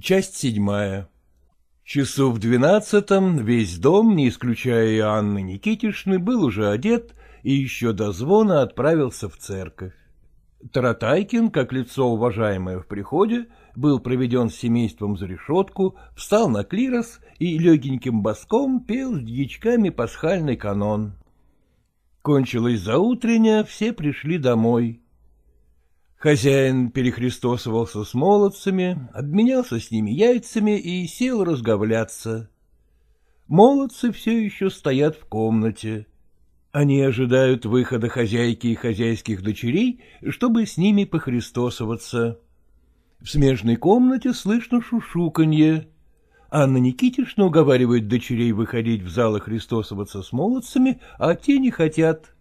Часть седьмая Часу в двенадцатом весь дом, не исключая и Анны Никитишны, был уже одет и еще до звона отправился в церковь. Таратайкин, как лицо уважаемое в приходе, был проведен с семейством за решетку, встал на клирос и легеньким боском пел с дьячками пасхальный канон. Кончилось заутренне, все пришли домой. Хозяин перехристосовался с молодцами, обменялся с ними яйцами и сел разговляться. Молодцы все еще стоят в комнате. Они ожидают выхода хозяйки и хозяйских дочерей, чтобы с ними похристосоваться. В смежной комнате слышно шушуканье. Анна Никитишна уговаривает дочерей выходить в зал и христосоваться с молодцами, а те не хотят.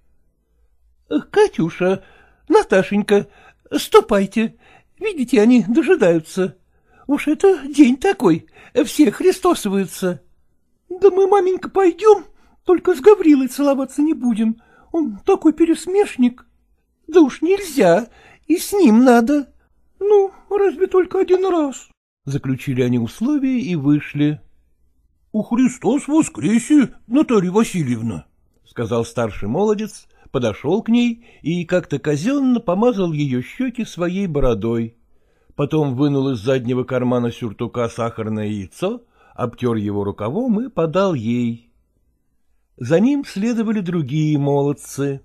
— Катюша, Наташенька, ступайте. Видите, они дожидаются. Уж это день такой, все христосуются. — Да мы, маменька, пойдем, только с Гаврилой целоваться не будем. Он такой пересмешник. Да уж нельзя, и с ним надо. Ну, разве только один раз. Заключили они условия и вышли. — У Христос воскресе, Наталья Васильевна, — сказал старший молодец, подошел к ней и как-то казенно помазал ее щеки своей бородой. Потом вынул из заднего кармана сюртука сахарное яйцо, обтер его рукавом и подал ей. За ним следовали другие молодцы.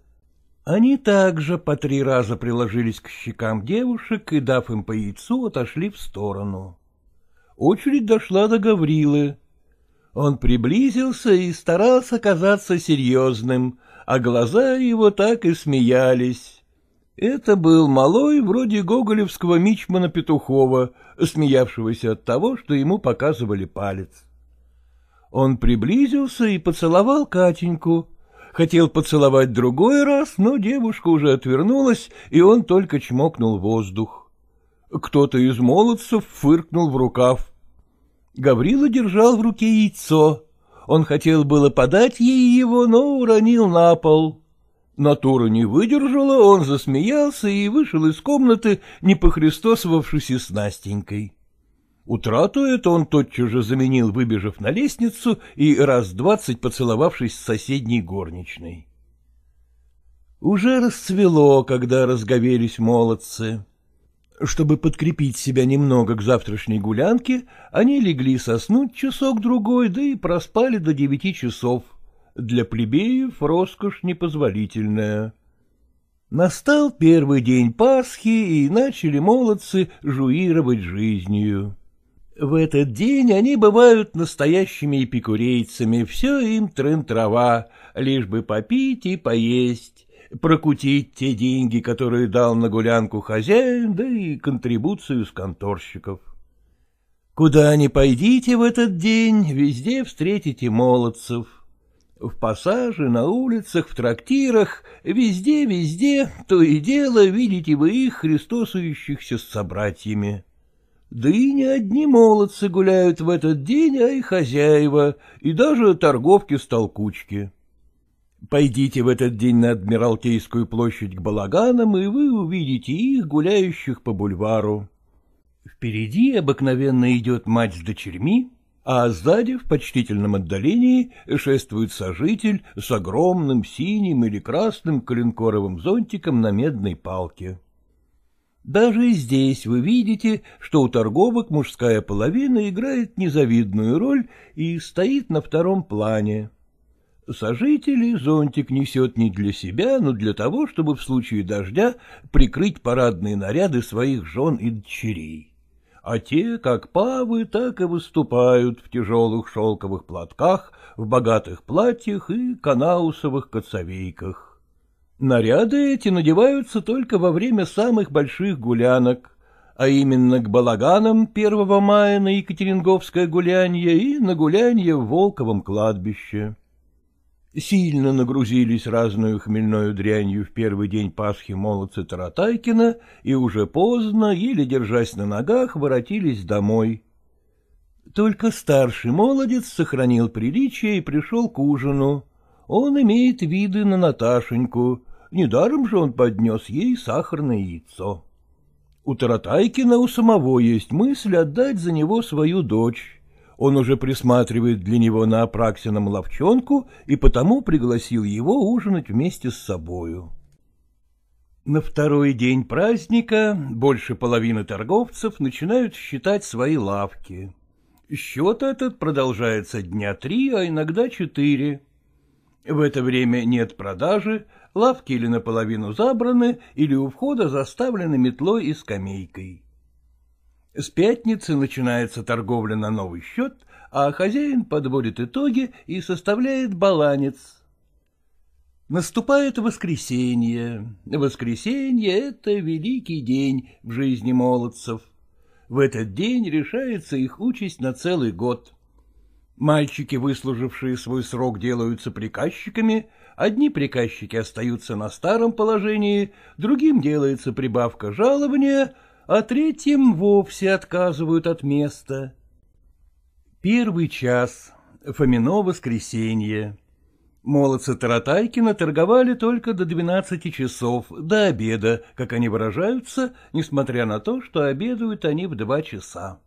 Они также по три раза приложились к щекам девушек и, дав им по яйцу, отошли в сторону. Очередь дошла до Гаврилы. Он приблизился и старался казаться серьезным, а глаза его так и смеялись. Это был малой вроде гоголевского мичмана Петухова, смеявшегося от того, что ему показывали палец. Он приблизился и поцеловал Катеньку. Хотел поцеловать другой раз, но девушка уже отвернулась, и он только чмокнул воздух. Кто-то из молодцев фыркнул в рукав. Гаврила держал в руке яйцо. Он хотел было подать ей его, но уронил на пол. Натура не выдержала, он засмеялся и вышел из комнаты, не похристосовавшись и с Настенькой. Утрату это он тотчас же заменил, выбежав на лестницу и раз двадцать поцеловавшись с соседней горничной. Уже расцвело, когда разговелись молодцы. Чтобы подкрепить себя немного к завтрашней гулянке, они легли соснуть часок-другой, да и проспали до девяти часов. Для плебеев роскошь непозволительная. Настал первый день Пасхи, и начали молодцы жуировать жизнью. В этот день они бывают настоящими эпикурейцами, все им трын-трава, лишь бы попить и поесть, прокутить те деньги, которые дал на гулянку хозяин, да и контрибуцию с конторщиков. Куда ни пойдите в этот день, везде встретите молодцев. В пассаже, на улицах, в трактирах, везде-везде, то и дело видите вы их, христосующихся с собратьями. Да и не одни молодцы гуляют в этот день, а и хозяева, и даже торговки с толкучки. Пойдите в этот день на Адмиралтейскую площадь к балаганам, и вы увидите их, гуляющих по бульвару. Впереди обыкновенно идет мать с дочерьми, а сзади, в почтительном отдалении, шествует сожитель с огромным синим или красным коленкоровым зонтиком на медной палке. Даже здесь вы видите, что у торговок мужская половина играет незавидную роль и стоит на втором плане. Сожители зонтик несет не для себя, но для того, чтобы в случае дождя прикрыть парадные наряды своих жен и дочерей. А те, как павы, так и выступают в тяжелых шелковых платках, в богатых платьях и канаусовых коцовейках. Наряды эти надеваются только во время самых больших гулянок, а именно к балаганам 1 мая на Екатеринговское гулянье и на гулянье в Волковом кладбище. Сильно нагрузились разную хмельною дрянью в первый день Пасхи молодцы Таратайкина, и уже поздно, еле держась на ногах, воротились домой. Только старший молодец сохранил приличие и пришел к ужину. Он имеет виды на Наташеньку, Недаром же он поднес ей сахарное яйцо. У Таратайкина у самого есть мысль отдать за него свою дочь. Он уже присматривает для него на Апраксином ловчонку и потому пригласил его ужинать вместе с собою. На второй день праздника больше половины торговцев начинают считать свои лавки. Счет этот продолжается дня три, а иногда четыре. В это время нет продажи, лавки или наполовину забраны, или у входа заставлены метлой и скамейкой. С пятницы начинается торговля на новый счет, а хозяин подводит итоги и составляет баланец. Наступает воскресенье. Воскресенье — это великий день в жизни молодцев. В этот день решается их участь на целый год. Мальчики, выслужившие свой срок, делаются приказчиками, одни приказчики остаются на старом положении, другим делается прибавка жалования, а третьим вовсе отказывают от места. Первый час. Фомино воскресенье. Молодцы Таратайкина торговали только до двенадцати часов, до обеда, как они выражаются, несмотря на то, что обедают они в два часа.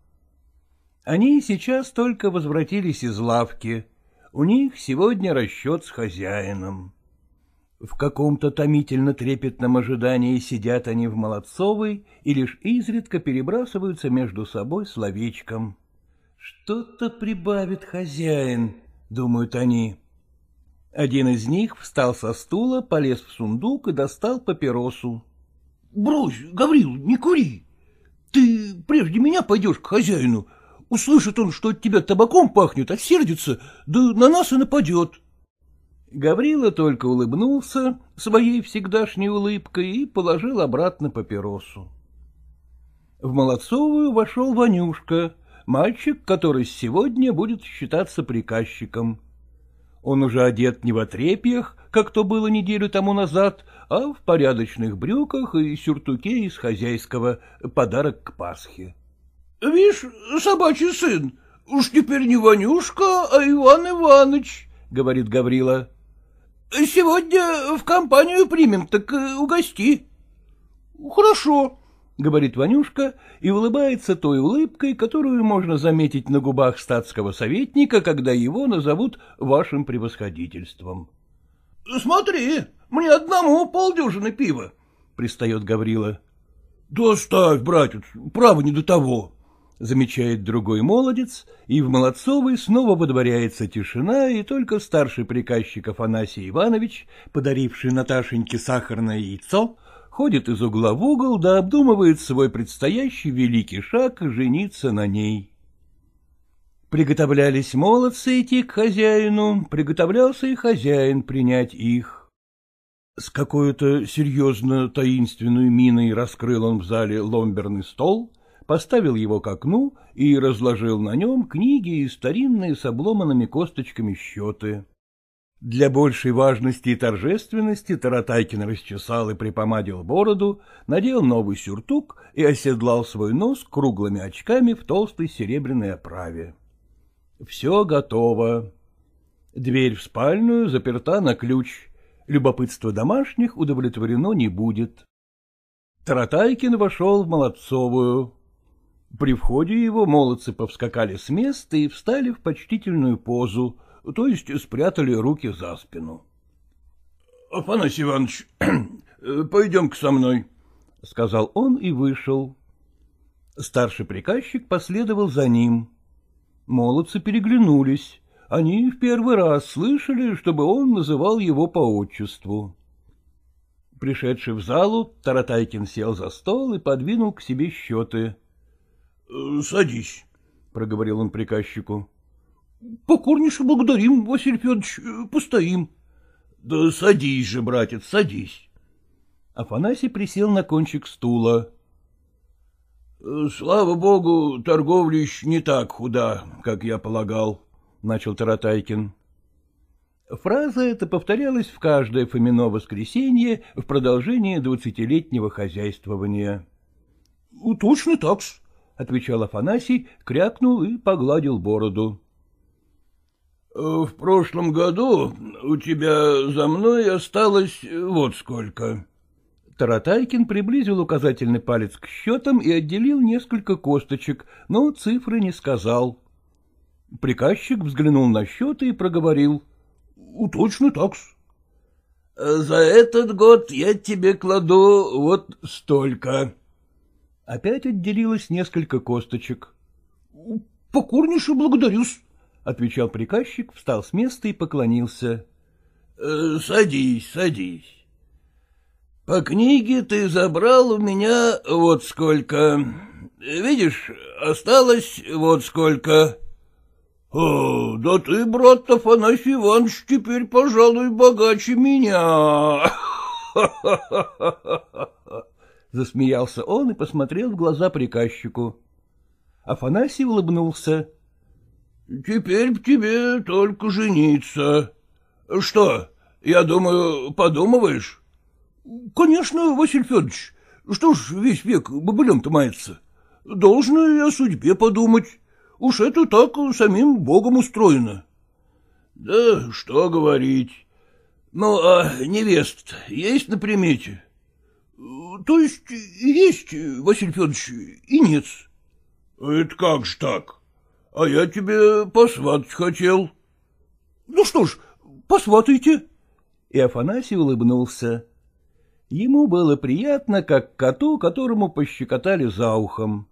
Они сейчас только возвратились из лавки. У них сегодня расчет с хозяином. В каком-то томительно трепетном ожидании сидят они в Молодцовой и лишь изредка перебрасываются между собой словечком. «Что-то прибавит хозяин», — думают они. Один из них встал со стула, полез в сундук и достал папиросу. — Брось, Гаврил, не кури. Ты прежде меня пойдешь к хозяину. Услышит он, что от тебя табаком пахнет, отсердится, да на нас и нападет. Гаврила только улыбнулся своей всегдашней улыбкой и положил обратно папиросу. В Молодцовую вошел Ванюшка, мальчик, который сегодня будет считаться приказчиком. Он уже одет не в отрепьях, как то было неделю тому назад, а в порядочных брюках и сюртуке из хозяйского, подарок к Пасхе. — Вишь, собачий сын, уж теперь не Ванюшка, а Иван Иваныч, — говорит Гаврила. — Сегодня в компанию примем, так угости. — Хорошо, — говорит Ванюшка и улыбается той улыбкой, которую можно заметить на губах статского советника, когда его назовут вашим превосходительством. — Смотри, мне одному полдюжины пива, — пристает Гаврила. — Да оставь, братец, право не до того, — замечает другой молодец, и в Молодцовой снова водворяется тишина, и только старший приказчик Афанасий Иванович, подаривший Наташеньке сахарное яйцо, ходит из угла в угол да обдумывает свой предстоящий великий шаг жениться на ней. Приготовлялись молодцы идти к хозяину, приготовлялся и хозяин принять их. С какой-то серьезно таинственной миной раскрыл он в зале ломберный стол, поставил его к окну и разложил на нем книги и старинные с обломанными косточками счеты. Для большей важности и торжественности Таратайкин расчесал и припомадил бороду, надел новый сюртук и оседлал свой нос круглыми очками в толстой серебряной оправе. Все готово. Дверь в спальную заперта на ключ. Любопытство домашних удовлетворено не будет. Таратайкин вошел в Молодцовую. При входе его молодцы повскакали с места и встали в почтительную позу — то есть спрятали руки за спину. — Афанасий Иванович, пойдем-ка со мной, — сказал он и вышел. Старший приказчик последовал за ним. Молодцы переглянулись. Они в первый раз слышали, чтобы он называл его по отчеству. Пришедший в залу, Таратайкин сел за стол и подвинул к себе счеты. — Садись, — проговорил он приказчику. — Покорнейше благодарим, Василий Федорович, э, постоим. — Да садись же, братец, садись. Афанасий присел на кончик стула. — Слава богу, торговля еще не так худа, как я полагал, — начал Таратайкин. Фраза эта повторялась в каждое Фомино воскресенье в продолжении двадцатилетнего хозяйствования. — Точно так-с, — отвечал Афанасий, крякнул и погладил бороду. — В прошлом году у тебя за мной осталось вот сколько. Таратайкин приблизил указательный палец к счетам и отделил несколько косточек, но цифры не сказал. Приказчик взглянул на счеты и проговорил. — Точно так-с. — За этот год я тебе кладу вот столько. Опять отделилось несколько косточек. — Покорнейше благодарю-с, — отвечал приказчик, встал с места и поклонился. — Садись, садись. По книге ты забрал у меня вот сколько. Видишь, осталось вот сколько. — О, да ты, брат Афанасий Иванович, теперь, пожалуй, богаче меня. Засмеялся он и посмотрел в глаза приказчику. Афанасий улыбнулся. — Теперь тебе только жениться. Что, я думаю, подумываешь? — Конечно, Василий Федорович. Что ж весь век бобылем-то мается? Должно и о судьбе подумать. Уж это так самим Богом устроено. — Да что говорить. Ну, а невест есть на примете? — То есть есть, Василий Федорович, и нет. — Это как же так? А я тебе посватать хотел. — Ну что ж, посватайте. И Афанасий улыбнулся. Ему было приятно, как коту, которому пощекотали за ухом.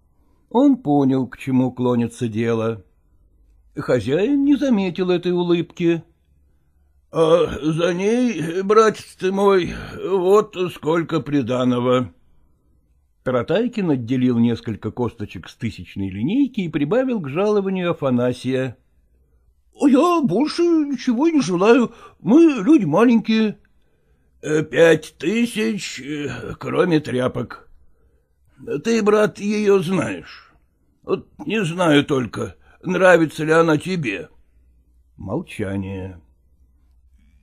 Он понял, к чему клонится дело. Хозяин не заметил этой улыбки. — А за ней, братец ты мой, вот сколько приданого. Таратайкин отделил несколько косточек с тысячной линейки и прибавил к жалованию Афанасия. — Я больше ничего не желаю, мы люди маленькие, Э, — Пять тысяч, э, кроме тряпок. Ты, брат, ее знаешь. Вот не знаю только, нравится ли она тебе. Молчание. —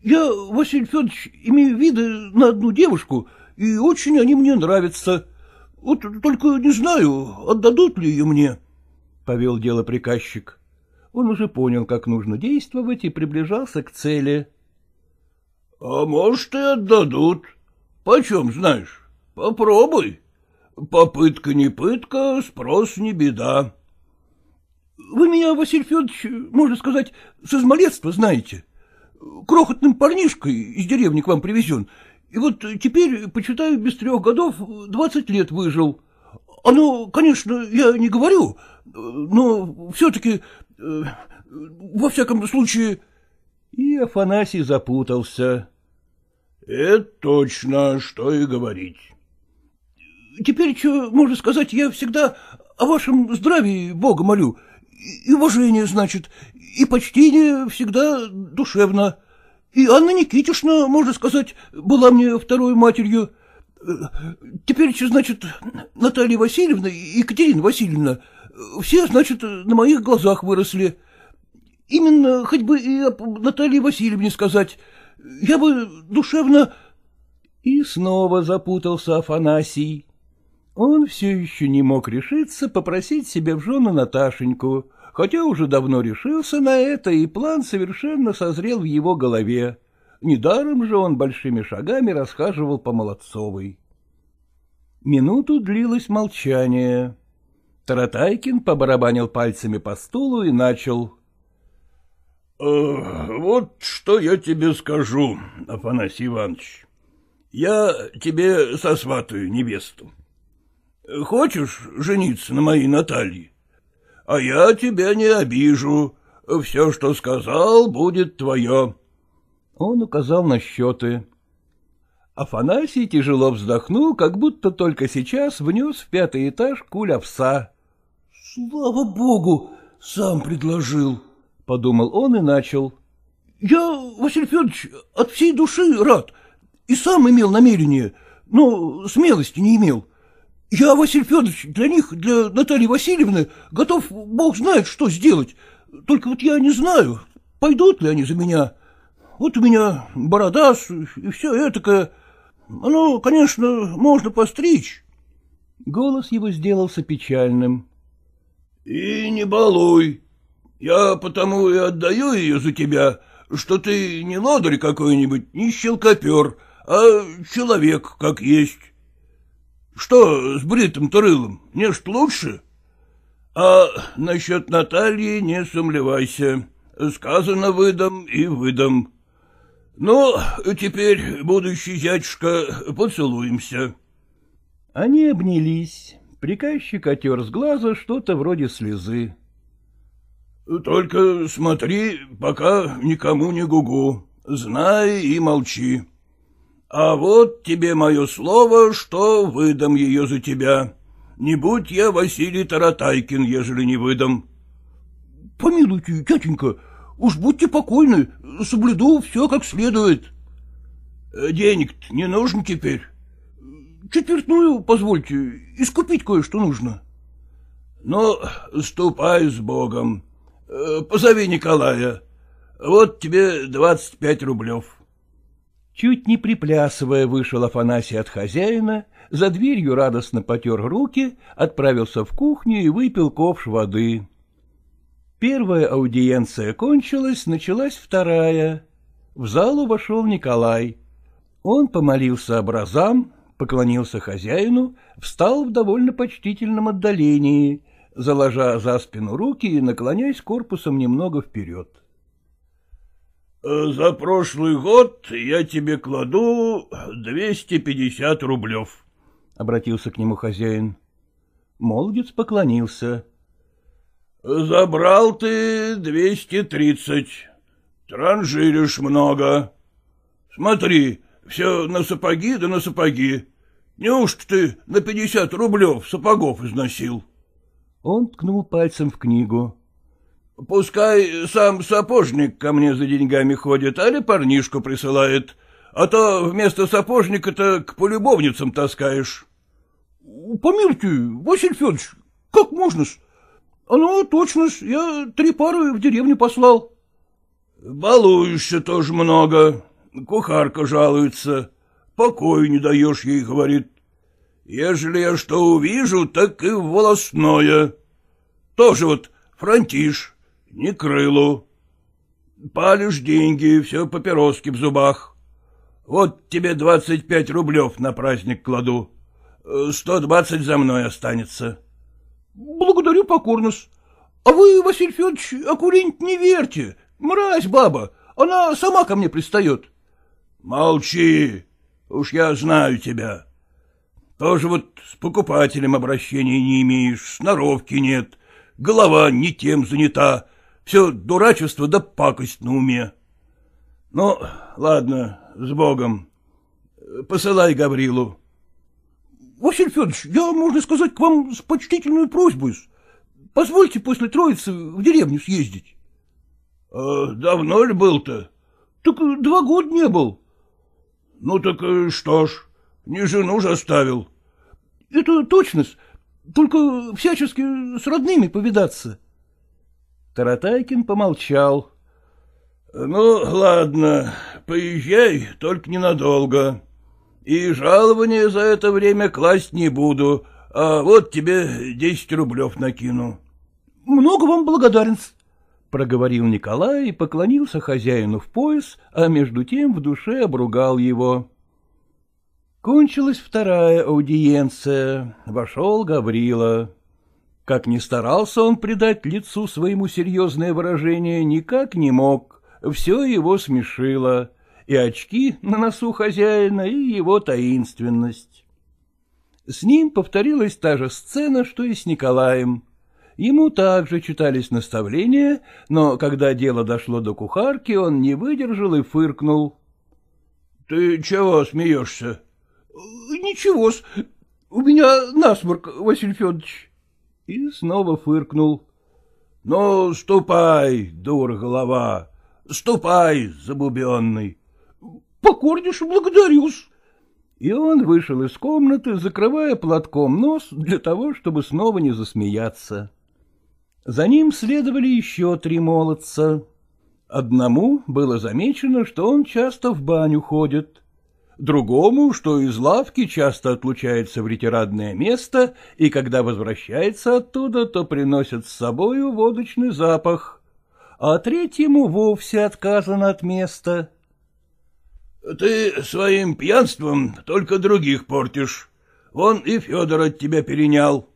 Я, Василий Федорович, имею виды на одну девушку, и очень они мне нравятся. Вот только не знаю, отдадут ли ее мне, — повел дело приказчик. Он уже понял, как нужно действовать, и приближался к цели. —— А может, и отдадут. Почем знаешь? Попробуй. Попытка не пытка, спрос не беда. — Вы меня, Василий Федорович, можно сказать, с измалетства знаете. Крохотным парнишкой из деревни к вам привезен. И вот теперь, почитаю, без трех годов двадцать лет выжил. Оно, конечно, я не говорю, но все-таки, э, во всяком случае... И Афанасий запутался. — Это точно, что и говорить. — Теперь, что можно сказать, я всегда о вашем здравии Бога молю, и уважение, значит, и почтение всегда душевно. И Анна Никитишна, можно сказать, была мне второй матерью. Теперь, значит, Наталья Васильевна и Екатерина Васильевна, все, значит, на моих глазах выросли. Именно хоть бы и об Наталье Васильевне сказать. Я бы душевно... И снова запутался Афанасий. Он все еще не мог решиться попросить себе в жену Наташеньку, хотя уже давно решился на это, и план совершенно созрел в его голове. Недаром же он большими шагами расхаживал по Молодцовой. Минуту длилось молчание. Таратайкин побарабанил пальцами по стулу и начал. Э, — Вот что я тебе скажу, Афанасий Иванович. Я тебе сосватаю невесту. Хочешь жениться на моей Наталье? А я тебя не обижу. Все, что сказал, будет твое. Он указал на счеты. Афанасий тяжело вздохнул, как будто только сейчас внес в пятый этаж куль овса. — Слава богу, сам предложил, — подумал он и начал. — Я, Василий Федорович, от всей души рад. И сам имел намерение, но смелости не имел. Я, Василий Федорович, для них, для Натальи Васильевны, готов, бог знает, что сделать. Только вот я не знаю, пойдут ли они за меня. Вот у меня бородас и все этакое. Ну, конечно, можно постричь. Голос его сделался печальным. — И не балуй, я потому и отдаю ее за тебя, что ты не лодырь какой-нибудь, не щелкопер, а человек как есть. Что с бритым турылом, не ж лучше? А насчет Натальи не сомневайся. Сказано выдам и выдам. Ну, теперь, будущий зятюшка, поцелуемся. Они обнялись. Приказчик отер с глаза что-то вроде слезы. — Только смотри, пока никому не гугу. Знай и молчи. А вот тебе мое слово, что выдам ее за тебя. Не будь я Василий Таратайкин, ежели не выдам. — Помилуйте, тятенька, уж будьте покойны, соблюду все как следует. — Денег не нужен теперь? — Четвертную, позвольте, искупить кое-что нужно. — Ну, ступай с Богом. Позови Николая. Вот тебе двадцать пять рублев. Чуть не приплясывая, вышел Афанасий от хозяина, за дверью радостно потер руки, отправился в кухню и выпил ковш воды. Первая аудиенция кончилась, началась вторая. В залу вошел Николай. Он помолился образам, поклонился хозяину, встал в довольно почтительном отдалении, заложа за спину руки и наклоняясь корпусом немного вперед. — За прошлый год я тебе кладу двести пятьдесят рублев, — обратился к нему хозяин. Молодец поклонился. — Забрал ты двести тридцать. Транжиришь много. Смотри, все на сапоги да на сапоги. Неужто ты на пятьдесят рублев сапогов износил? Он ткнул пальцем в книгу. — Пускай сам сапожник ко мне за деньгами ходит, али парнишку присылает, а то вместо сапожника-то к полюбовницам таскаешь. — Помилуйте, Василий Федорович, как можно-с? Оно точно-с, я три пары в деревню послал. — Балуешься тоже много, кухарка жалуется, покой не даешь ей, говорит. Ежели я что увижу, так и волосное. Тоже вот фронтиш, не крылу. Палишь деньги, все папироски в зубах. Вот тебе двадцать пять рублев на праздник кладу. Сто двадцать за мной останется. — Благодарю покорно -с. А вы, Василий Федорович, окурить не верьте. Мразь баба, она сама ко мне пристает. — Молчи, уж я знаю тебя. Тоже вот с покупателем обращения не имеешь, сноровки нет, голова не тем занята, все дурачество да пакость на уме. Ну, ладно, с Богом. Посылай Гаврилу. — Василий Федорович, я, можно сказать, к вам с почтительной просьбой. Позвольте после Троицы в деревню съездить. А давно ли был-то? — Так два года не был. — Ну так что ж, не жену же оставил. — Это точно. Только всячески с родными повидаться. Таратайкин помолчал. — Ну, ладно, поезжай, только ненадолго. И жалование за это время класть не буду, а вот тебе десять рублев накину. — Много вам благодарен, проговорил Николай и поклонился хозяину в пояс, а между тем в душе обругал его. Кончилась вторая аудиенция. Вошел Гаврила. Как ни старался он придать лицу своему серьезное выражение, никак не мог. Все его смешило. И очки на носу хозяина, и его таинственность. С ним повторилась та же сцена, что и с Николаем. Ему также читались наставления, но когда дело дошло до кухарки, он не выдержал и фыркнул. — Ты чего смеешься? — Ничего-с, у меня насморк, Василий Федорович. И снова фыркнул. — Ну, ступай, дура голова, ступай, забубенный. — Покорнейше благодарю-с. И он вышел из комнаты, закрывая платком нос для того, чтобы снова не засмеяться. За ним следовали еще три молодца. Одному было замечено, что он часто в баню ходит другому, что из лавки часто отлучается в ретирадное место, и когда возвращается оттуда, то приносит с собою водочный запах, а третьему вовсе отказано от места. — Ты своим пьянством только других портишь. Он и Федор от тебя перенял.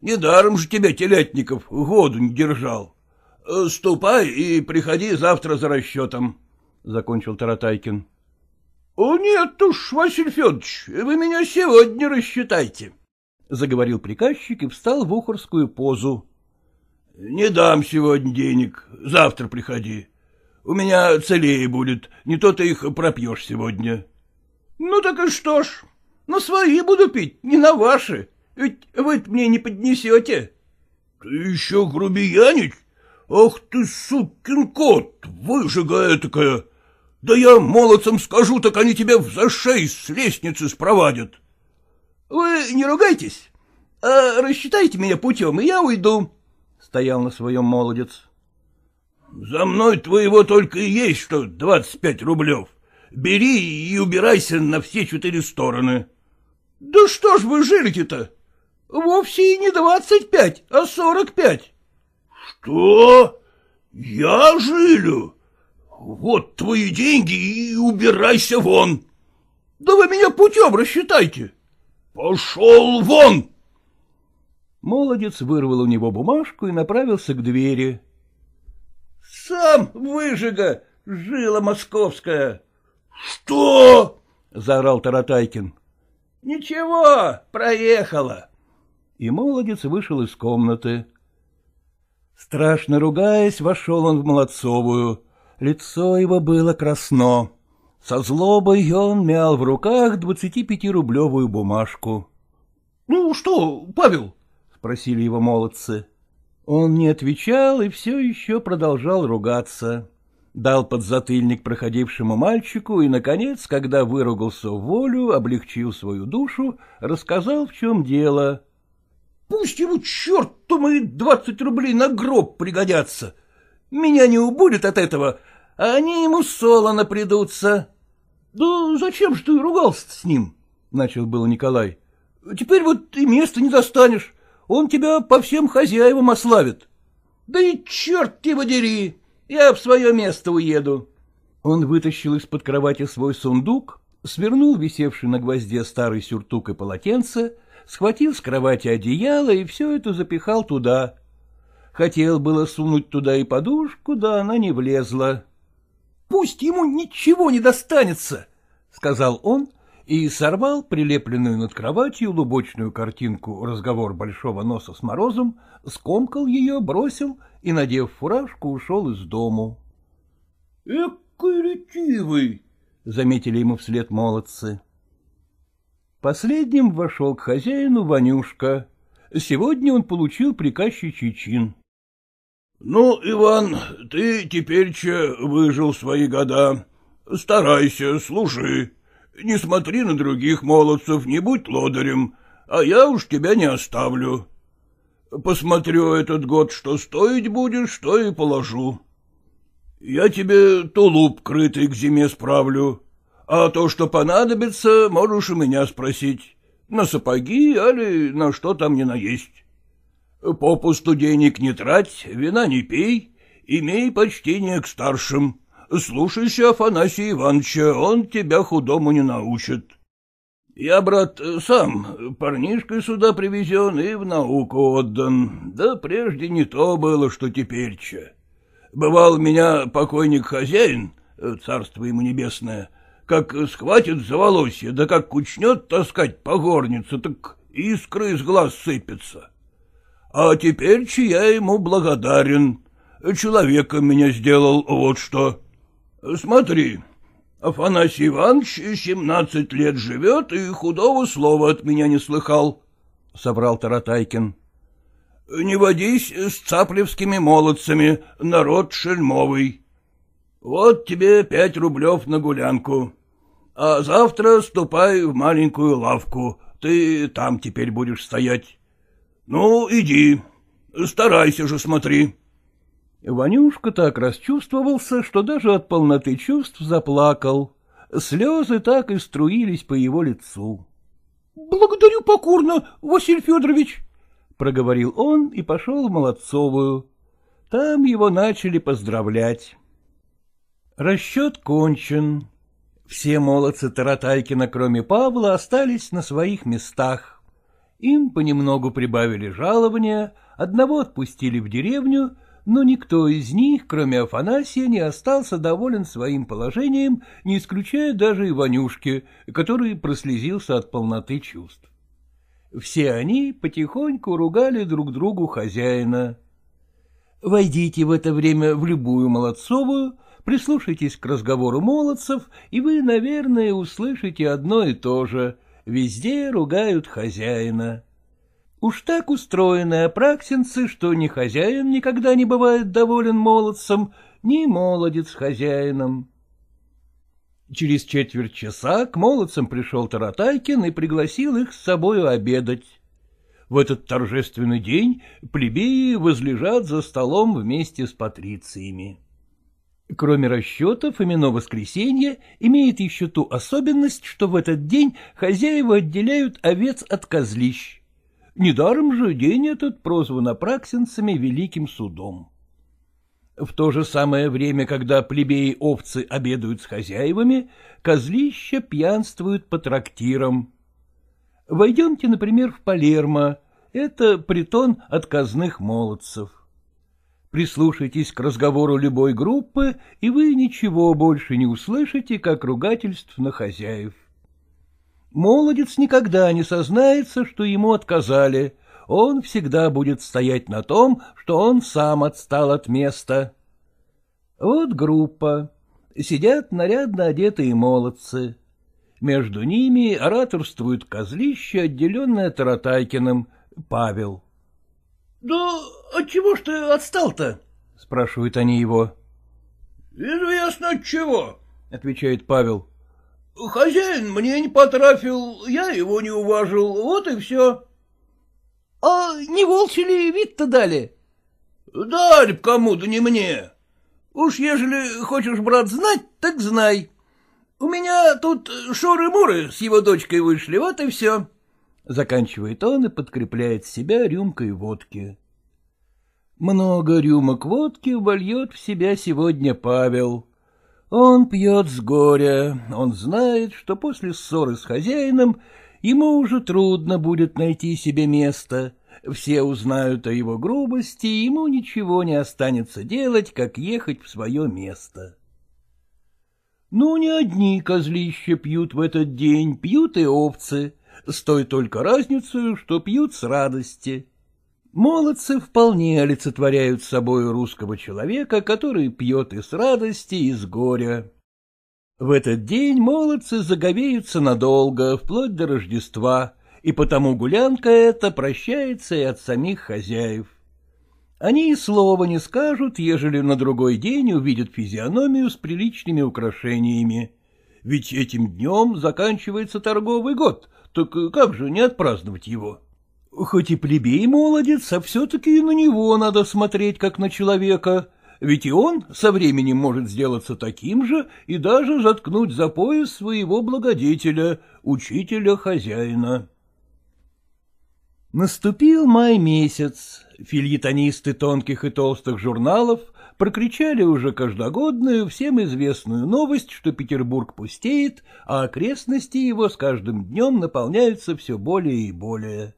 Недаром же тебя Телятников году не держал. Ступай и приходи завтра за расчетом, — закончил Таратайкин. — нет уж, Василий Федорович, вы меня сегодня рассчитайте, — заговорил приказчик и встал в ухорскую позу. — Не дам сегодня денег, завтра приходи. У меня целее будет, не то ты их пропьешь сегодня. — Ну так и что ж, на свои буду пить, не на ваши. Ведь вы мне не поднесете. — Ты еще грубиянить? Ах ты, сукин кот, выжига такая! Да я молодцам скажу, так они тебя в зашей с лестницы спровадят. — Вы не ругайтесь, а рассчитайте меня путем, и я уйду, — стоял на своем молодец. — За мной твоего только и есть, что двадцать пять рублев. Бери и убирайся на все четыре стороны. — Да что ж вы жилите-то? Вовсе и не двадцать пять, а сорок пять. — Что? Я жилю? Вот твои деньги и убирайся вон. — Да вы меня путем рассчитайте. — Пошел вон! Молодец вырвал у него бумажку и направился к двери. — Сам выжига, жила московская. — Что? — заорал Таратайкин. — Ничего, проехала и молодец вышел из комнаты. Страшно ругаясь, вошел он в Молодцовую. Лицо его было красно. Со злобой он мял в руках двадцатипятирублевую бумажку. — Ну что, Павел? — спросили его молодцы. Он не отвечал и все еще продолжал ругаться. Дал подзатыльник проходившему мальчику и, наконец, когда выругался в волю, облегчил свою душу, рассказал, в чем дело. Пусть ему черту мои двадцать рублей на гроб пригодятся. Меня не убудет от этого, а они ему солоно придутся. — Да зачем же ты ругался с ним? — начал был Николай. — Теперь вот и места не достанешь. Он тебя по всем хозяевам ославит. Да и черт его дери, я в свое место уеду. Он вытащил из-под кровати свой сундук, свернул висевший на гвозде старый сюртук и полотенце, схватил с кровати одеяло и все это запихал туда. Хотел было сунуть туда и подушку, да она не влезла. — Пусть ему ничего не достанется, — сказал он и сорвал прилепленную над кроватью лубочную картинку «Разговор большого носа с морозом», скомкал ее, бросил и, надев фуражку, ушел из дому. — Экой заметили ему вслед молодцы. Последним вошел к хозяину Ванюшка. Сегодня он получил приказчичий чин. — Ну, Иван, ты теперь-че выжил свои года. Старайся, служи. Не смотри на других молодцев, не будь лодырем, а я уж тебя не оставлю. Посмотрю этот год, что стоить будешь, что и положу. Я тебе тулуп крытый к зиме справлю. А то, что понадобится, можешь у меня спросить. На сапоги, али на что там не наесть. Попусту денег не трать, вина не пей, имей почтение к старшим. Слушайся Афанасия Ивановича, он тебя худому не научит. Я, брат, сам парнишкой сюда привезен и в науку отдан, да прежде не то было, что теперь-че. Бывал меня покойник-хозяин, царство ему небесное, как схватит за волосье, да как кучнет таскать по горнице, так искры из глаз сыпятся. А теперь я ему благодарен. Человеком меня сделал вот что. Смотри, Афанасий Иванович семнадцать лет живет и худого слова от меня не слыхал, — собрал Таратайкин. Не водись с цаплевскими молодцами, народ шельмовый. Вот тебе пять рублев на гулянку. А завтра ступай в маленькую лавку, ты там теперь будешь стоять. Ну, иди, старайся же, смотри. Ванюшка так расчувствовался, что даже от полноты чувств заплакал. Слезы так и струились по его лицу. — Благодарю покорно, Василий Федорович, — проговорил он и пошел в Молодцовую. Там его начали поздравлять. Расчет кончен. Все молодцы Таратайкина, кроме Павла, остались на своих местах. Им понемногу прибавили жалования, одного отпустили в деревню, но никто из них, кроме Афанасия, не остался доволен своим положением, не исключая даже Иванюшки, который прослезился от полноты чувств. Все они потихоньку ругали друг другу хозяина. Войдите в это время в любую Молодцовую, прислушайтесь к разговору молодцев, и вы, наверное, услышите одно и то же — везде ругают хозяина. Уж так устроены апраксинцы, что ни хозяин никогда не бывает доволен молодцем, ни молодец хозяином. Через четверть часа к молодцам пришел Таратайкин и пригласил их с собою обедать. В этот торжественный день плебеи возлежат за столом вместе с патрициями. Кроме расчетов, именно воскресенье имеет еще ту особенность, что в этот день хозяева отделяют овец от козлищ. Недаром же день этот прозван апраксинцами Великим судом. В то же самое время, когда плебеи-овцы обедают с хозяевами, козлища пьянствуют по трактирам. Войдемте, например, в Палермо, это притон отказных молодцев. Прислушайтесь к разговору любой группы, и вы ничего больше не услышите, как ругательств на хозяев. Молодец никогда не сознается, что ему отказали, он всегда будет стоять на том, что он сам отстал от места. Вот группа. Сидят нарядно одетые молодцы. Между ними ораторствует козлище, отделенное Таратайкиным, Павел. — Да отчего ж ты отстал-то? — спрашивают они его. — Известно от чего, — отвечает Павел. — Хозяин мне не потрафил, я его не уважил, вот и все. — А не волчий ли вид-то дали? — Дали б кому, да не мне. Уж ежели хочешь, брат, знать, так знай. У меня тут Шуры-Муры с его дочкой вышли, вот и все. Заканчивает он и подкрепляет себя рюмкой водки. Много рюмок водки вольет в себя сегодня Павел. Он пьет с горя, он знает, что после ссоры с хозяином ему уже трудно будет найти себе место. Все узнают о его грубости, и ему ничего не останется делать, как ехать в свое место. Ну, не одни козлища пьют в этот день, пьют и овцы с той только разницей, что пьют с радости. Молодцы вполне олицетворяют собой русского человека, который пьет и с радости, и с горя. В этот день молодцы заговеются надолго, вплоть до Рождества, и потому гулянка эта прощается и от самих хозяев. Они и слова не скажут, ежели на другой день увидят физиономию с приличными украшениями. Ведь этим днем заканчивается торговый год, так как же не отпраздновать его? Хоть и плебей молодец, а все-таки на него надо смотреть, как на человека, ведь и он со временем может сделаться таким же и даже заткнуть за пояс своего благодетеля, учителя-хозяина. Наступил май месяц. Фильетонисты тонких и толстых журналов прокричали уже каждогодную всем известную новость, что Петербург пустеет, а окрестности его с каждым днем наполняются все более и более.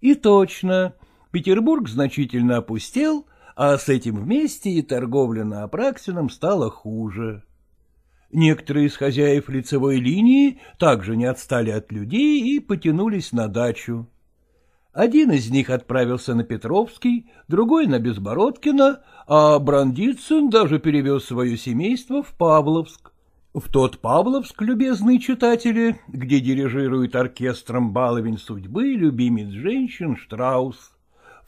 И точно, Петербург значительно опустел, а с этим вместе и торговля на Апраксином стала хуже. Некоторые из хозяев лицевой линии также не отстали от людей и потянулись на дачу. Один из них отправился на Петровский, другой — на Безбородкино, а Брандицын даже перевез свое семейство в Павловск. В тот Павловск, любезные читатели, где дирижирует оркестром баловень судьбы любимец женщин Штраус.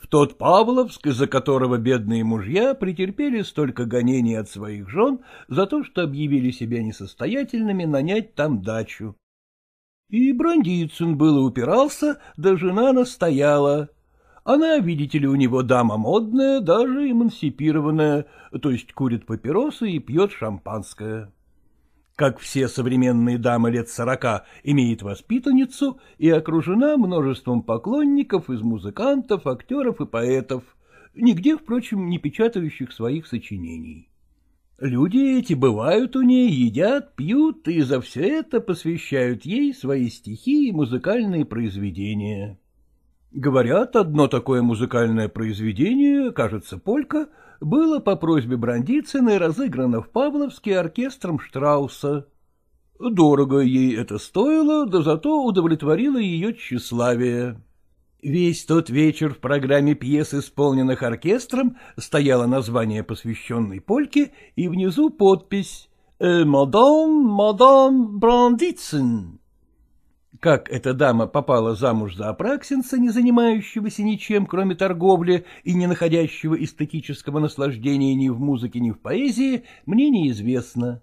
В тот Павловск, из-за которого бедные мужья претерпели столько гонений от своих жен за то, что объявили себя несостоятельными нанять там дачу. И Брандицын было упирался, да жена настояла. Она, видите ли, у него дама модная, даже эмансипированная, то есть курит папиросы и пьет шампанское. Как все современные дамы лет сорока, имеет воспитанницу и окружена множеством поклонников из музыкантов, актеров и поэтов, нигде, впрочем, не печатающих своих сочинений. Люди эти бывают у ней, едят, пьют, и за все это посвящают ей свои стихи и музыкальные произведения. Говорят, одно такое музыкальное произведение, кажется, полька, было по просьбе Брандицыной разыграно в Павловске оркестром Штрауса. Дорого ей это стоило, да зато удовлетворило ее тщеславие. Весь тот вечер в программе пьес, исполненных оркестром, стояло название, посвященной польке, и внизу подпись «Э, «Мадам, мадам Брандицин». Как эта дама попала замуж за Апраксинца, не занимающегося ничем, кроме торговли, и не находящего эстетического наслаждения ни в музыке, ни в поэзии, мне неизвестно.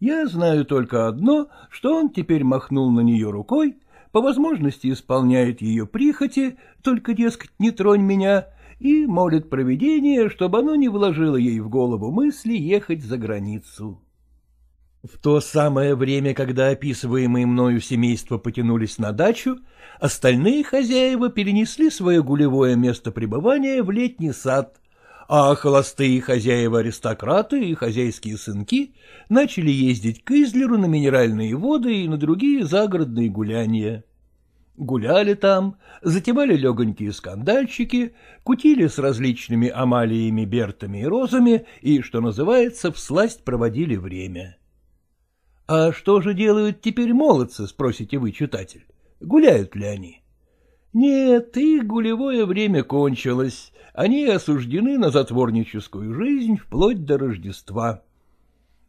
Я знаю только одно, что он теперь махнул на нее рукой, по возможности исполняет ее прихоти, только, дескать, не тронь меня, и молит провидение, чтобы оно не вложило ей в голову мысли ехать за границу. В то самое время, когда описываемые мною семейства потянулись на дачу, остальные хозяева перенесли свое гулевое место пребывания в летний сад, а холостые хозяева-аристократы и хозяйские сынки начали ездить к Излеру на минеральные воды и на другие загородные гуляния. Гуляли там, затевали легонькие скандальчики, кутили с различными амалиями, бертами и розами и, что называется, всласть проводили время. А что же делают теперь молодцы, спросите вы, читатель? Гуляют ли они? Нет, их гулевое время кончилось, они осуждены на затворническую жизнь вплоть до Рождества.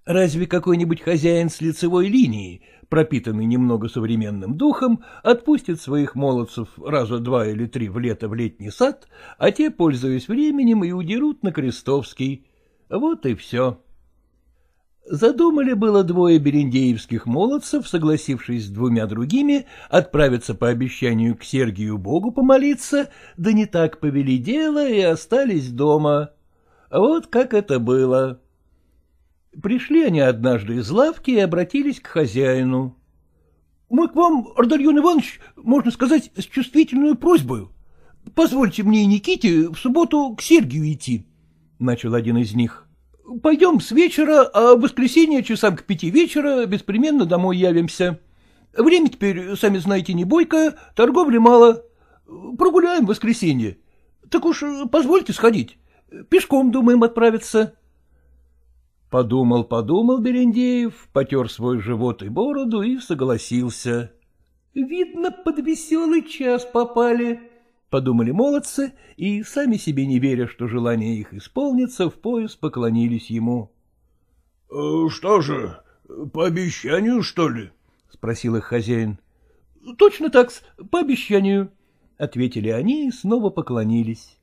Разве какой-нибудь хозяин с лицевой линии, пропитанный немного современным духом, отпустит своих молодцев раза два или три в лето в летний сад, а те, пользуясь временем, и удерут на Крестовский. Вот и все. Задумали было двое берендеевских молодцев, согласившись с двумя другими, отправиться по обещанию к Сергию Богу помолиться, да не так повели дело и остались дома. Вот как это было. Пришли они однажды из лавки и обратились к хозяину. — Мы к вам, Ардальон Иванович, можно сказать, с чувствительной просьбой. Позвольте мне и Никите в субботу к Сергию идти, — начал один из них. Пойдем с вечера, а в воскресенье часам к пяти вечера беспременно домой явимся. Время теперь, сами знаете, не бойкое, торговли мало. Прогуляем в воскресенье. Так уж позвольте сходить. Пешком думаем отправиться. Подумал, подумал Берендеев, потер свой живот и бороду и согласился. Видно, под веселый час попали. — подумали молодцы, и, сами себе не веря, что желание их исполнится, в пояс поклонились ему. «Э, — Что же, по обещанию, что ли? — спросил их хозяин. — Точно так, по обещанию, — ответили они и снова поклонились.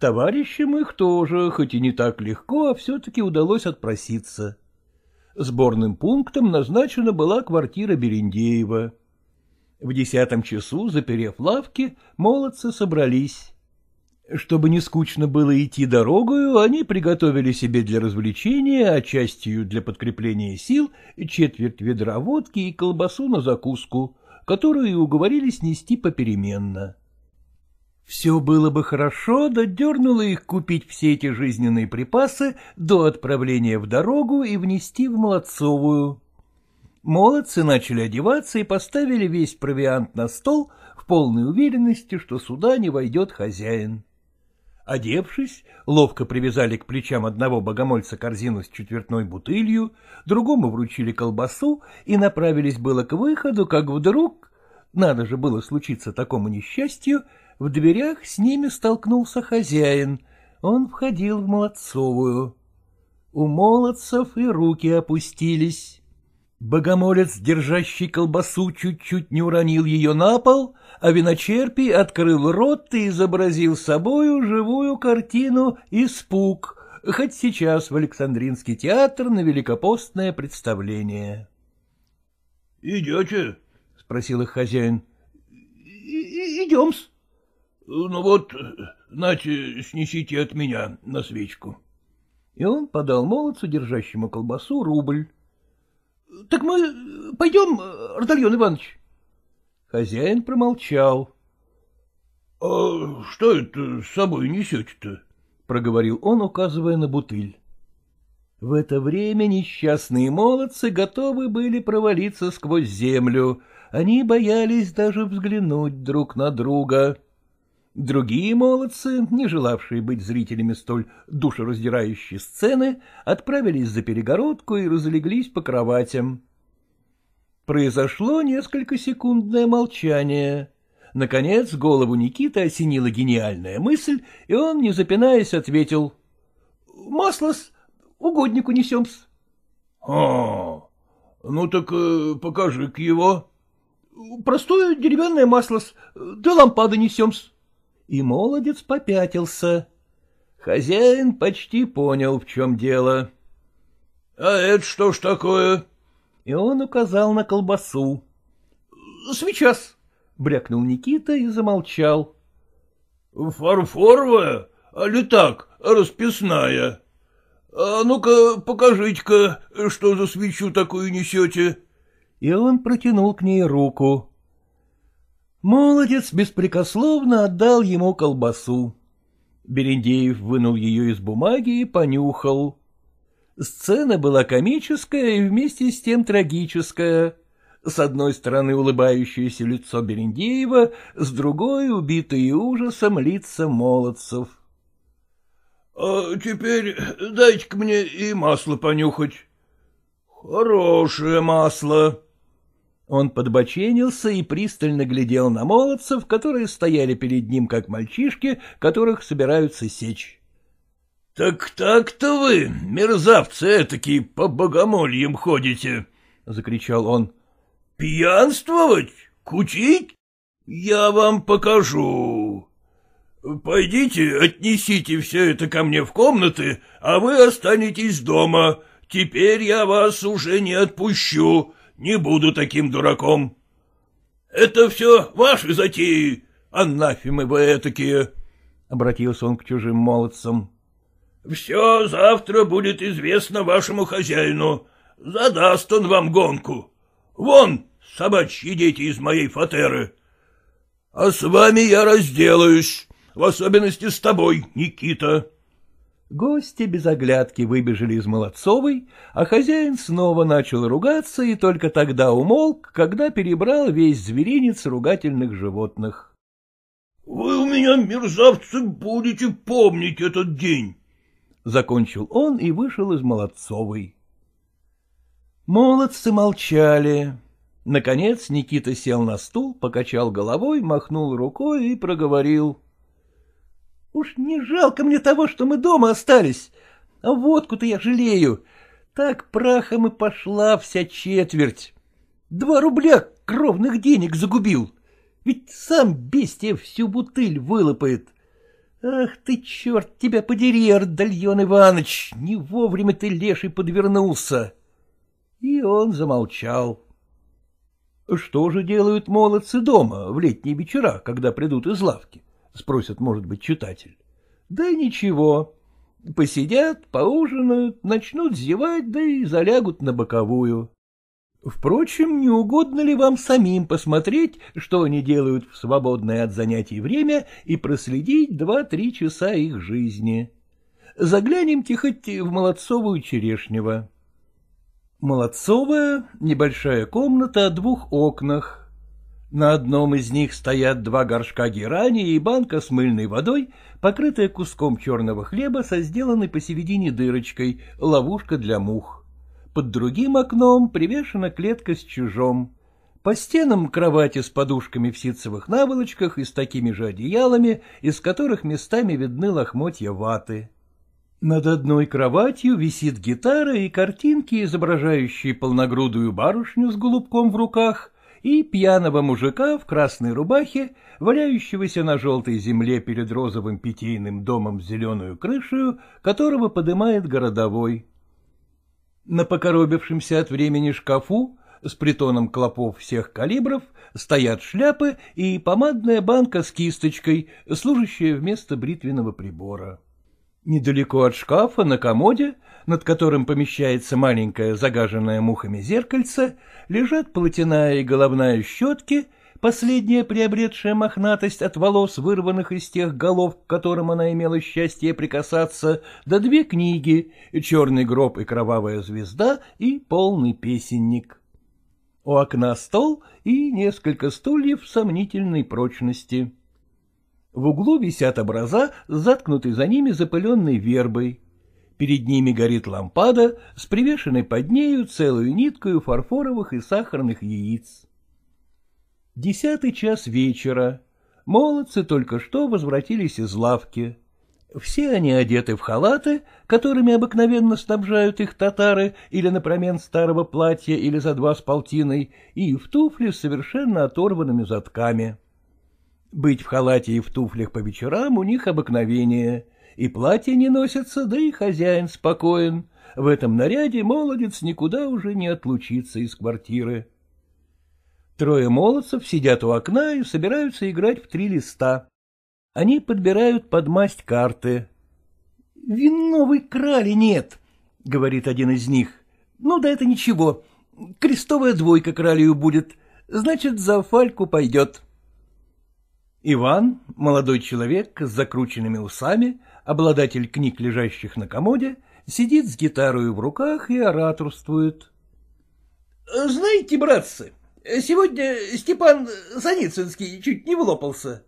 Товарищам их тоже, хоть и не так легко, а все-таки удалось отпроситься. Сборным пунктом назначена была квартира Берендеева. В десятом часу, заперев лавки, молодцы собрались. Чтобы не скучно было идти дорогою, они приготовили себе для развлечения, а частью для подкрепления сил, четверть ведра водки и колбасу на закуску, которую и уговорились нести попеременно. Все было бы хорошо, да дернуло их купить все эти жизненные припасы до отправления в дорогу и внести в Молодцовую. Молодцы начали одеваться и поставили весь провиант на стол в полной уверенности, что сюда не войдет хозяин. Одевшись, ловко привязали к плечам одного богомольца корзину с четвертной бутылью, другому вручили колбасу и направились было к выходу, как вдруг, надо же было случиться такому несчастью, в дверях с ними столкнулся хозяин, он входил в молодцовую. У молодцев и руки опустились. Богомолец, держащий колбасу, чуть-чуть не уронил ее на пол, а виночерпий открыл рот и изобразил собою живую картину «Испуг», хоть сейчас в Александринский театр на великопостное представление. — Идете? — спросил их хозяин. — Идем-с. — Ну вот, нате, снесите от меня на свечку. И он подал молодцу, держащему колбасу, рубль. — Так мы пойдем, Ардальон Иванович? Хозяин промолчал. — А что это с собой несете-то? — проговорил он, указывая на бутыль. В это время несчастные молодцы готовы были провалиться сквозь землю. Они боялись даже взглянуть друг на друга. Другие молодцы, не желавшие быть зрителями столь душераздирающей сцены, отправились за перегородку и разлеглись по кроватям. Произошло несколько секундное молчание. Наконец голову Никиты осенила гениальная мысль, и он, не запинаясь, ответил. — Масло-с, угоднику несем-с. — А, ну так э, покажи-ка его. — Простое деревянное масло да лампады несем-с и молодец попятился. Хозяин почти понял, в чем дело. — А это что ж такое? И он указал на колбасу. — Сейчас, — брякнул Никита и замолчал. — Фарфоровая, а ли так, расписная? А ну-ка, покажите-ка, что за свечу такую несете. И он протянул к ней руку. Молодец беспрекословно отдал ему колбасу. Берендеев вынул ее из бумаги и понюхал. Сцена была комическая и вместе с тем трагическая. С одной стороны улыбающееся лицо Берендеева, с другой — убитые ужасом лица молодцев. — А теперь дайте-ка мне и масло понюхать. — Хорошее масло, он подбоченился и пристально глядел на молодцев, которые стояли перед ним, как мальчишки, которых собираются сечь. — Так так-то вы, мерзавцы этакие, по богомольям ходите, — закричал он. — Пьянствовать? Кутить? Я вам покажу. Пойдите, отнесите все это ко мне в комнаты, а вы останетесь дома. Теперь я вас уже не отпущу. Не буду таким дураком. Это все ваши затеи, анафемы вы этакие, — обратился он к чужим молодцам. Все завтра будет известно вашему хозяину. Задаст он вам гонку. Вон, собачьи дети из моей фатеры. А с вами я разделаюсь, в особенности с тобой, Никита. Гости без оглядки выбежали из Молодцовой, а хозяин снова начал ругаться и только тогда умолк, когда перебрал весь зверинец ругательных животных. — Вы у меня, мерзавцы, будете помнить этот день! — закончил он и вышел из Молодцовой. Молодцы молчали. Наконец Никита сел на стул, покачал головой, махнул рукой и проговорил. — Уж не жалко мне того, что мы дома остались, а водку-то я жалею. Так прахом и пошла вся четверть. Два рубля кровных денег загубил. Ведь сам бестия всю бутыль вылопает. Ах ты, черт тебя подери, Ардальон Иванович, не вовремя ты, леший, подвернулся. И он замолчал. Что же делают молодцы дома в летние вечера, когда придут из лавки? — спросит, может быть, читатель. Да ничего. Посидят, поужинают, начнут зевать, да и залягут на боковую. Впрочем, не угодно ли вам самим посмотреть, что они делают в свободное от занятий время, и проследить два-три часа их жизни? Заглянемте хоть в Молодцовую Черешнево. Молодцовая — небольшая комната о двух окнах, на одном из них стоят два горшка герани и банка с мыльной водой, покрытая куском черного хлеба со сделанной посередине дырочкой, ловушка для мух. Под другим окном привешена клетка с чужом. По стенам кровати с подушками в ситцевых наволочках и с такими же одеялами, из которых местами видны лохмотья ваты. Над одной кроватью висит гитара и картинки, изображающие полногрудую барышню с голубком в руках — и пьяного мужика в красной рубахе, валяющегося на желтой земле перед розовым питейным домом с зеленую крышею, которого подымает городовой. На покоробившемся от времени шкафу с притоном клопов всех калибров стоят шляпы и помадная банка с кисточкой, служащая вместо бритвенного прибора. Недалеко от шкафа на комоде, над которым помещается маленькое загаженное мухами зеркальце, лежат полотяная и головная щетки, последняя приобретшая мохнатость от волос, вырванных из тех голов, к которым она имела счастье прикасаться, да две книги «Черный гроб и кровавая звезда» и «Полный песенник». У окна стол и несколько стульев сомнительной прочности. В углу висят образа, заткнутые за ними запыленной вербой. Перед ними горит лампада с привешенной под нею целую ниткою фарфоровых и сахарных яиц. Десятый час вечера. Молодцы только что возвратились из лавки. Все они одеты в халаты, которыми обыкновенно снабжают их татары или на промен старого платья или за два с полтиной, и в туфли с совершенно оторванными затками. Быть в халате и в туфлях по вечерам у них обыкновение, и платье не носятся, да и хозяин спокоен. В этом наряде молодец никуда уже не отлучится из квартиры. Трое молодцев сидят у окна и собираются играть в три листа. Они подбирают под масть карты. — Вино вы крали нет, — говорит один из них. — Ну да это ничего. Крестовая двойка кралью будет. Значит, за фальку пойдет. Иван, молодой человек с закрученными усами, обладатель книг, лежащих на комоде, сидит с гитарой в руках и ораторствует. — Знаете, братцы, сегодня Степан Саницынский чуть не влопался.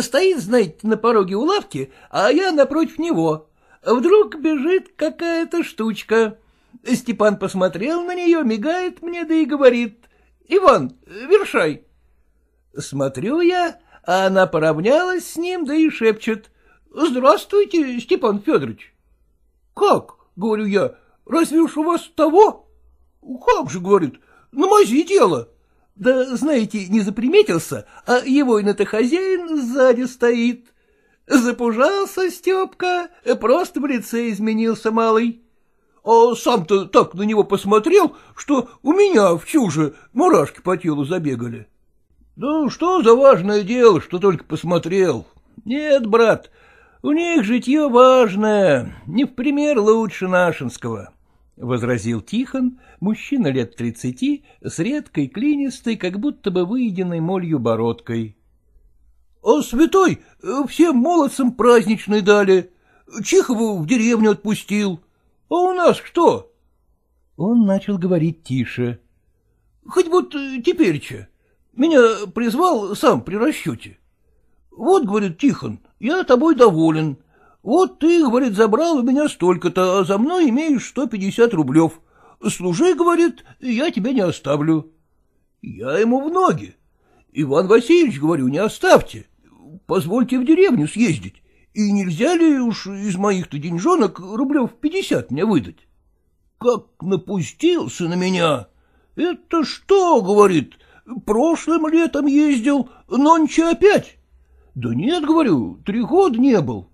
Стоит, знаете, на пороге у лавки, а я напротив него. Вдруг бежит какая-то штучка. Степан посмотрел на нее, мигает мне, да и говорит. — Иван, вершай. Смотрю я, а она поравнялась с ним, да и шепчет. — Здравствуйте, Степан Федорович. — Как? — говорю я. — Разве уж у вас того? — Как же, — говорит, — на мази дело. Да, знаете, не заприметился, а его-то хозяин сзади стоит. Запужался Степка, просто в лице изменился малый. А сам-то так на него посмотрел, что у меня в чуже мурашки по телу забегали. Да что за важное дело, что только посмотрел. Нет, брат, у них житье важное, не в пример лучше нашинского. — возразил Тихон, мужчина лет тридцати, с редкой, клинистой, как будто бы выеденной молью бородкой. — А святой всем молодцам праздничный дали, Чихову в деревню отпустил. А у нас что? Он начал говорить тише. — Хоть вот теперь-че. Меня призвал сам при расчете. Вот, говорит Тихон, я тобой доволен, вот ты, говорит, забрал у меня столько-то, а за мной имеешь сто пятьдесят рублев. Служи, говорит, я тебя не оставлю. Я ему в ноги. Иван Васильевич, говорю, не оставьте. Позвольте в деревню съездить. И нельзя ли уж из моих-то деньжонок рублев пятьдесят мне выдать? Как напустился на меня. Это что, говорит, прошлым летом ездил, нонче опять? Да нет, говорю, три года не был.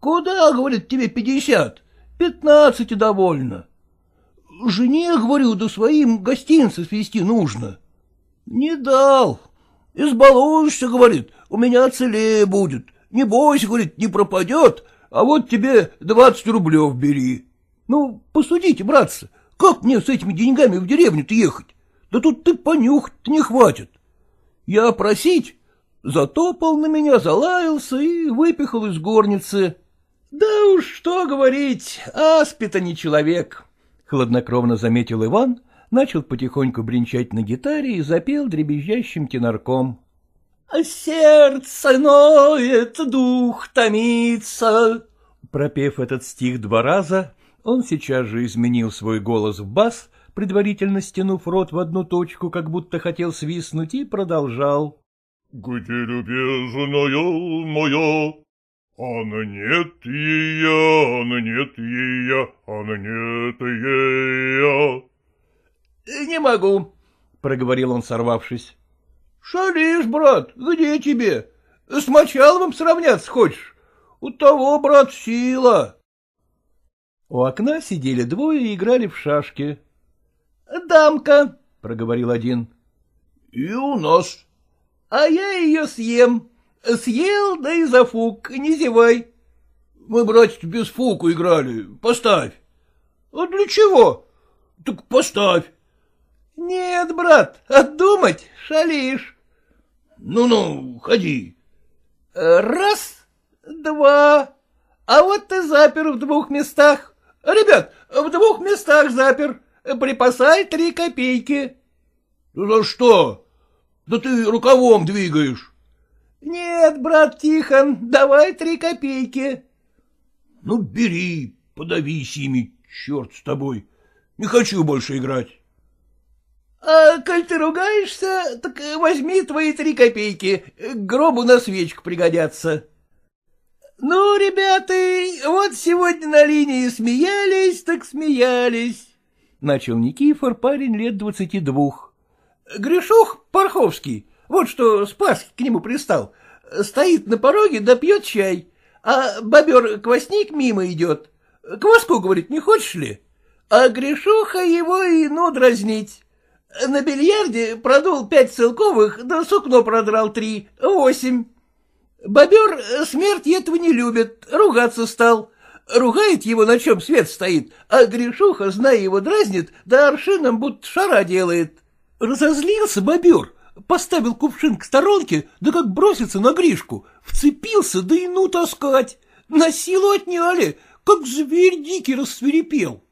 Куда, говорит, тебе пятьдесят? Пятнадцати довольно. Жене, говорю, до своим гостинцы свести нужно. Не дал. Избалуешься, говорит, у меня целее будет. Не бойся, говорит, не пропадет, а вот тебе двадцать рублев бери. Ну, посудите, братцы, как мне с этими деньгами в деревню-то ехать? Да тут ты понюхать не хватит. Я просить, затопал на меня, залаялся и выпихал из горницы. Да уж что говорить, аспита не человек, — хладнокровно заметил Иван, начал потихоньку бренчать на гитаре и запел дребезжащим тенорком. — Сердце ноет, дух томится. Пропев этот стих два раза, он сейчас же изменил свой голос в бас, предварительно стянув рот в одну точку, как будто хотел свистнуть, и продолжал. — Где любезная моя, она нет ее, она нет ее, она нет ее. — Не могу, — проговорил он, сорвавшись. — Шалишь, брат, где тебе? С Мочаловым сравняться хочешь? У того, брат, сила. У окна сидели двое и играли в шашки. — Дамка, — проговорил один. — И у нас. — А я ее съем. Съел, да и зафук, не зевай. Мы, братец, без фуку играли. Поставь. А для чего? Так поставь. Нет, брат, отдумать шалишь. Ну-ну, ходи. Раз, два. А вот ты запер в двух местах. Ребят, в двух местах запер. Припасай три копейки. За что? Да ты рукавом двигаешь. — Нет, брат Тихон, давай три копейки. — Ну, бери, подавись ими, черт с тобой. Не хочу больше играть. — А коль ты ругаешься, так возьми твои три копейки, к гробу на свечку пригодятся. — Ну, ребята, вот сегодня на линии смеялись, так смеялись, — начал Никифор, парень лет двадцати двух. — Гришух Парховский, вот что спас к нему пристал, стоит на пороге да пьет чай, а бобер-квасник мимо идет. Кваску, говорит, не хочешь ли? А Гришуха его и ну дразнить. На бильярде продул пять целковых, да сукно продрал три, восемь. Бобер смерть этого не любит, ругаться стал. Ругает его, на чем свет стоит, а Гришуха, зная его, дразнит, да аршином будто шара делает. Разозлился бобер, поставил кувшин к сторонке, да как бросится на Гришку, вцепился, да и ну таскать. На силу отняли, как зверь дикий рассверепел.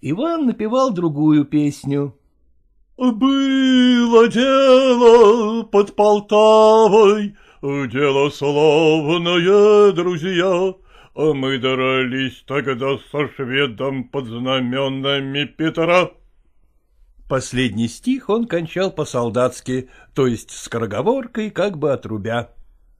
Иван напевал другую песню. Было дело под Полтавой, дело славное, друзья, а мы дрались тогда со шведом под знаменами Петра. Последний стих он кончал по-солдатски, то есть скороговоркой, как бы отрубя.